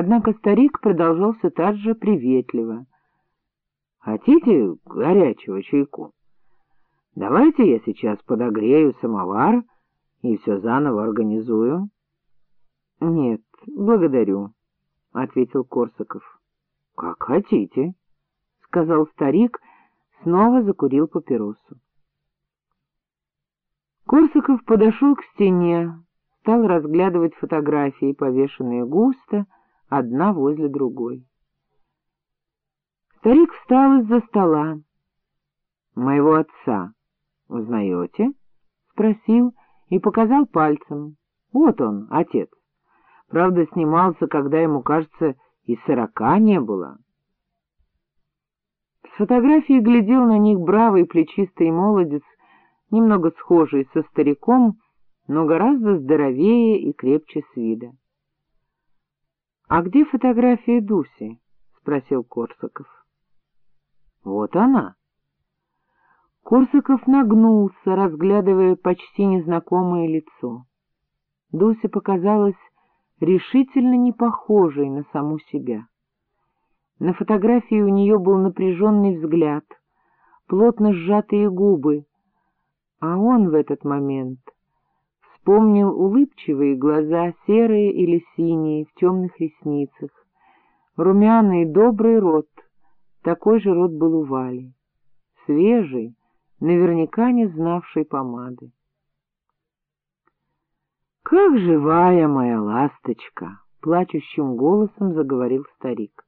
Однако старик продолжал все так же приветливо. — Хотите горячего чайку? Давайте я сейчас подогрею самовар и все заново организую. — Нет, благодарю, — ответил Корсаков. — Как хотите, — сказал старик, снова закурил папиросу. Корсаков подошел к стене, стал разглядывать фотографии, повешенные густо, одна возле другой. Старик встал из-за стола. — Моего отца узнаете? — спросил и показал пальцем. — Вот он, отец. Правда, снимался, когда ему, кажется, и сорока не было. С фотографии глядел на них бравый плечистый молодец, немного схожий со стариком, но гораздо здоровее и крепче с вида. — А где фотография Дуси? — спросил Корсаков. — Вот она. Корсаков нагнулся, разглядывая почти незнакомое лицо. Дуся показалась решительно не похожей на саму себя. На фотографии у нее был напряженный взгляд, плотно сжатые губы, а он в этот момент вспомнил улыбчивые глаза, серые или синие, в темных ресницах, румяный добрый рот, такой же рот был у Вали, свежий, наверняка не знавший помады. «Как живая моя ласточка!» — плачущим голосом заговорил старик.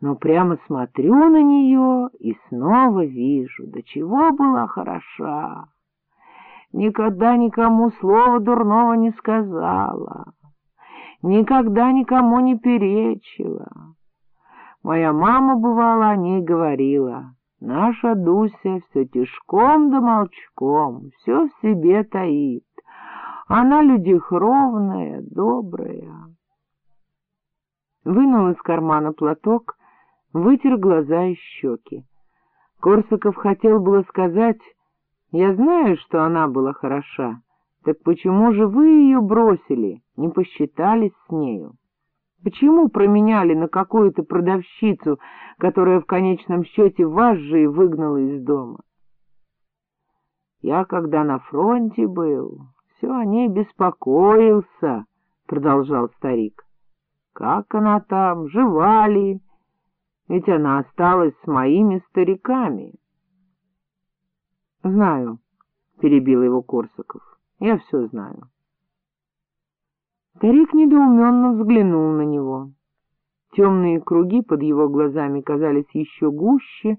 «Но прямо смотрю на нее и снова вижу, до чего была хороша! Никогда никому слова дурного не сказала, никогда никому не перечила. Моя мама, бывала, о ней говорила, наша Дуся все тишком да молчком, все в себе таит. Она людихровная, добрая. Вынул из кармана платок, вытер глаза и щеки. Корсаков хотел было сказать, «Я знаю, что она была хороша, так почему же вы ее бросили, не посчитались с нею? Почему променяли на какую-то продавщицу, которая в конечном счете вас же и выгнала из дома?» Я, когда на фронте был, все о ней беспокоился, — продолжал старик. — Как она там, жива ли? Ведь она осталась с моими стариками. — Знаю, — перебил его Корсаков, — я все знаю. Старик недоуменно взглянул на него. Темные круги под его глазами казались еще гуще,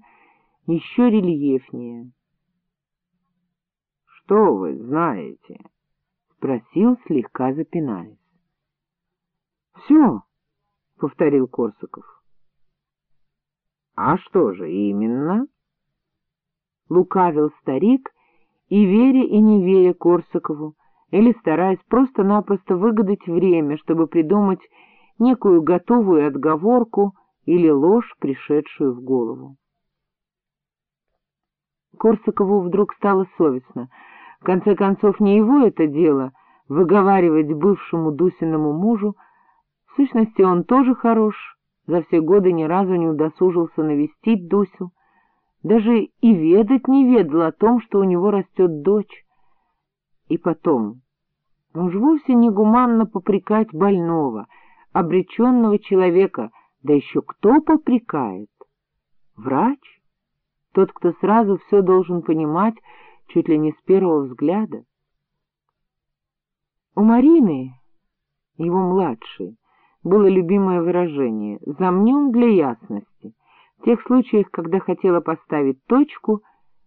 еще рельефнее. — Что вы знаете? —— спросил, слегка запинаясь. — Все, — повторил Корсаков. — А что же именно? Лукавил старик, и веря и не веря Корсакову, или стараясь просто-напросто выгадать время, чтобы придумать некую готовую отговорку или ложь, пришедшую в голову. Корсакову вдруг стало совестно — в конце концов, не его это дело — выговаривать бывшему Дусиному мужу. В сущности, он тоже хорош, за все годы ни разу не удосужился навестить Дусю, даже и ведать не ведал о том, что у него растет дочь. И потом, уж вовсе не гуманно попрекать больного, обреченного человека, да еще кто попрекает? Врач? Тот, кто сразу все должен понимать, чуть ли не с первого взгляда. У Марины, его младшей, было любимое выражение «замнем для ясности». В тех случаях, когда хотела поставить точку,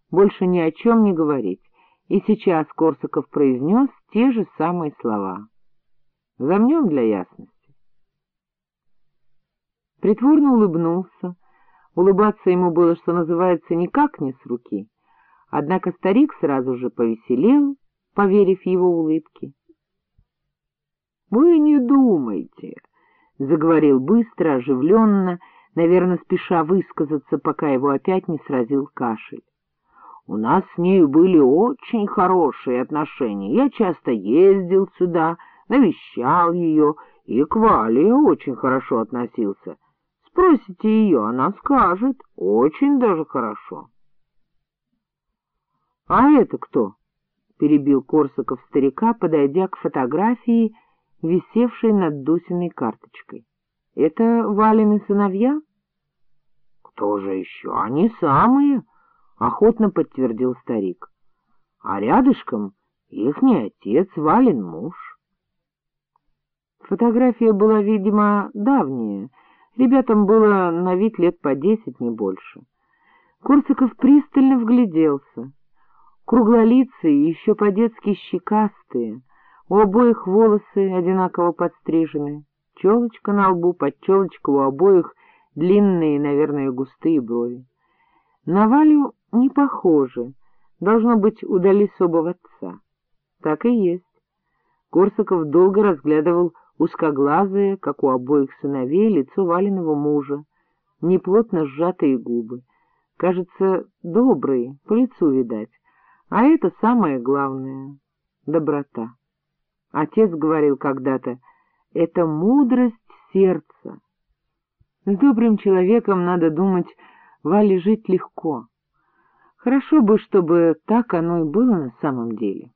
больше ни о чем не говорить, и сейчас Корсаков произнес те же самые слова. «Замнем для ясности». Притворно улыбнулся. Улыбаться ему было, что называется, никак не с руки. Однако старик сразу же повеселел, поверив его улыбке. — Вы не думайте, — заговорил быстро, оживленно, наверное, спеша высказаться, пока его опять не сразил кашель. У нас с нею были очень хорошие отношения. Я часто ездил сюда, навещал ее И к Вале очень хорошо относился. Спросите ее, она скажет, очень даже хорошо. — А это кто? — перебил Корсаков старика, подойдя к фотографии, висевшей над Дусиной карточкой. — Это Валины сыновья? — Кто же еще? Они самые, — охотно подтвердил старик. — А рядышком ихний отец, Валин муж. Фотография была, видимо, давняя. Ребятам было на вид лет по десять, не больше. Корсаков пристально вгляделся. Круглолицые, еще по-детски щекастые, у обоих волосы одинаково подстрижены, челочка на лбу, под челочку у обоих длинные, наверное, густые брови. На Валю не похожи, должно быть, удали собого отца. Так и есть. Корсаков долго разглядывал узкоглазые, как у обоих сыновей, лицо Валиного мужа, неплотно сжатые губы. Кажется, добрые, по лицу видать. А это самое главное — доброта. Отец говорил когда-то, это мудрость сердца. С добрым человеком, надо думать, Вале жить легко. Хорошо бы, чтобы так оно и было на самом деле.